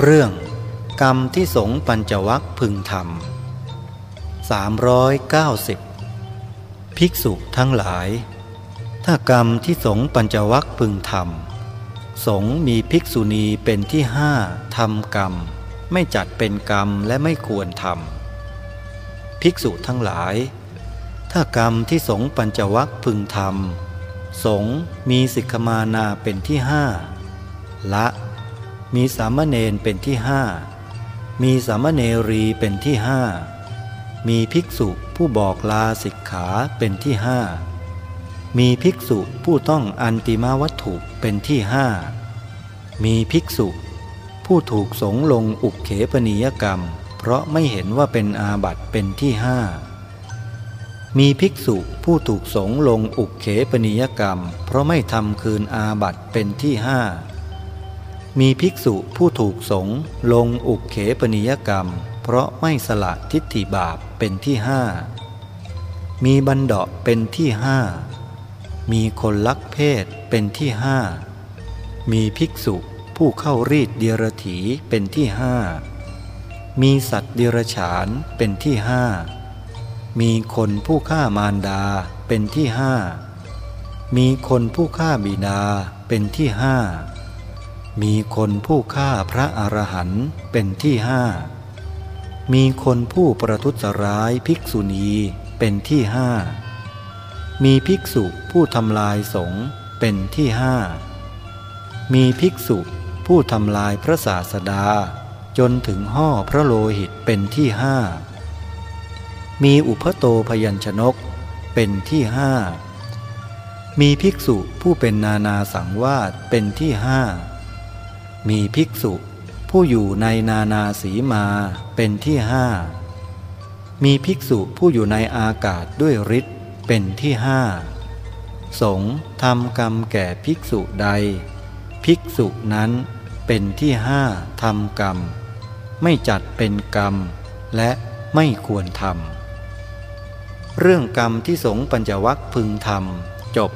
เรื่องกรรมที่สงปัญจวัคพึงทำ390 ภิกษุทั้งหลาย ถ้ากรรมที่สงปัญจวัคพึงทำสงมีภิกษุณีเป็นที่ห้าทำกรรม ไม่จัดเป็นกรรมและไม่ควรทำภิกษุทั้งหลาย ถ้ากรรมที่สงปัญจวัคพึงทำสงมีสิกขมานาเป็นที่ห้าละ มีสามเณรเป็นที่ห้า มีสามเณรีเป็นที่ห้า มีภิกษุผู้บอกลาสิกขาเป็นที่ห้า มีภิกษุผู้ต้องอันติมาวัตถุเป็นที่ห้า มีภิกษุ ผู้ถูกสงลงอุกเขปนิยกรรม เพราะไม่เห็นว่าเป็นอาบัติเป็นที่ห้า มีภิกษุผู้ถูกสงลงอุกเขปนิยกรรม เพราะไม่ทำคืนอาบัติเป็นที่ห้า มีภิกษุผู้ถูกสงลงอุกเขปนิยกรรม เพราะไม่สละทิฏฐิบาปเป็นที่ห้า มีบันเดาะเป็นที่ห้า มีคนลักเพศเป็นที่ห้า มีภิกษุผู้เข้ารีดเดียรถีเป็นที่ห้า มีสัตว์เดรฉานเป็นที่ห้า มีคนผู้ฆ่ามารดาเป็นที่ห้า มีคนผู้ฆ่าบิดาเป็นที่ห้า มีคนผู้ฆ่าพระอรหันต์เป็นที่ห้า มีคนผู้ประทุษร้ายภิกษุณีเป็นที่ห้า มีภิกษุผู้ทำลายสงฆ์เป็นที่ห้า มีภิกษุผู้ทำลายพระศาสดา จนถึงห่อพระโลหิตเป็นที่ห้า มีอุพโตพยัญชนกเป็นที่ห้า มีภิกษุผู้เป็นนานาสังวาสเป็นที่ห้า มีภิกษุผู้อยู่ในนานาสีมาเป็นที่ห้า มีภิกษุผู้อยู่ในอากาศด้วยฤทธิ์เป็นที่ห้า สงทำกรรมแก่ภิกษุใด ภิกษุนั้นเป็นที่ห้าทำกรรม ไม่จัดเป็นกรรม และไม่ควรทำเรื่องกรรมที่สงปัญจวัคพึงทำจบ